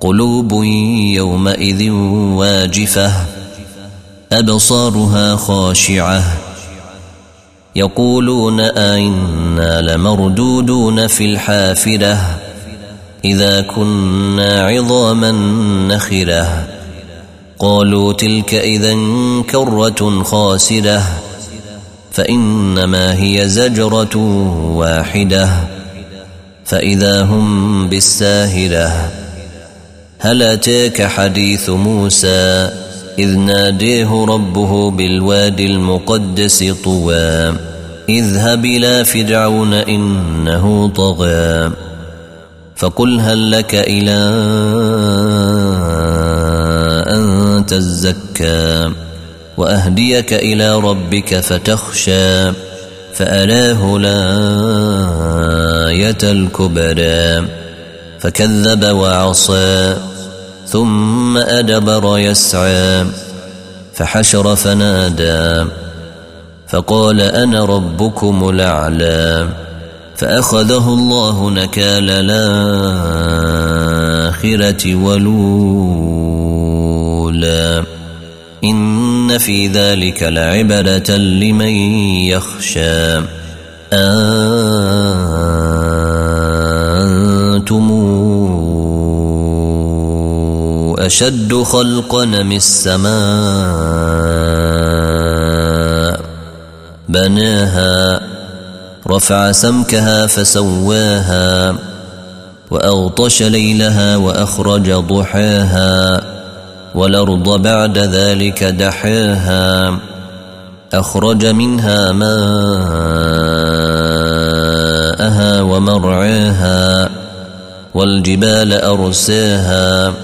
قلوب يومئذ واجفة أبصارها خاشعة. يقولون أئنا لمردودون في الحافره إذا كنا عظاما نخره قالوا تلك اذا كرة خاسرة فإنما هي زجرة واحدة. فإذا هم بالساهرة هل اتاك حديث موسى؟ إذ ناديه ربه بالوادي المقدس طوى. اذهب إلى فرعون إنه طغى. فقل هل لك إلى أن تزكى؟ وأهديك إلى ربك فتخشى. فاراه الايه الكبرى. فكذب وعصى. ثم أدبر يسعى فحشر فنادى فقال أنا ربكم الأعلى فأخذه الله نكال الآخرة ولولا إن في ذلك لعبرة لمن يخشى. أنتم أشد خلقا من السماء؟ بناها رفع سمكها فسواها وأغطش ليلها وأخرج ضحاها والأرض بعد ذلك دحاها أخرج منها ماءها ومرعاها والجبال أرساها.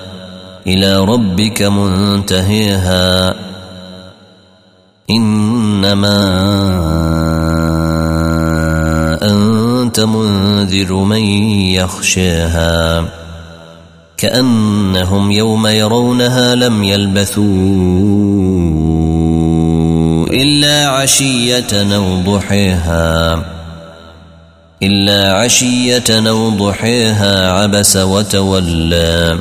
إلى ربك منتهيها. إنما أنت منذر من يخشاها. كأنهم يوم يرونها لم يلبثوا إلا عشية أو ضحيها. إلا عشية أو ضحيها عبس وتولى.